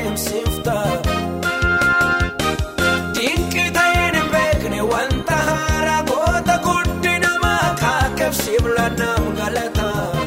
adeemsifta. Dinqi ta'een hin beekne wanta haaraa goota guddina makaa galata.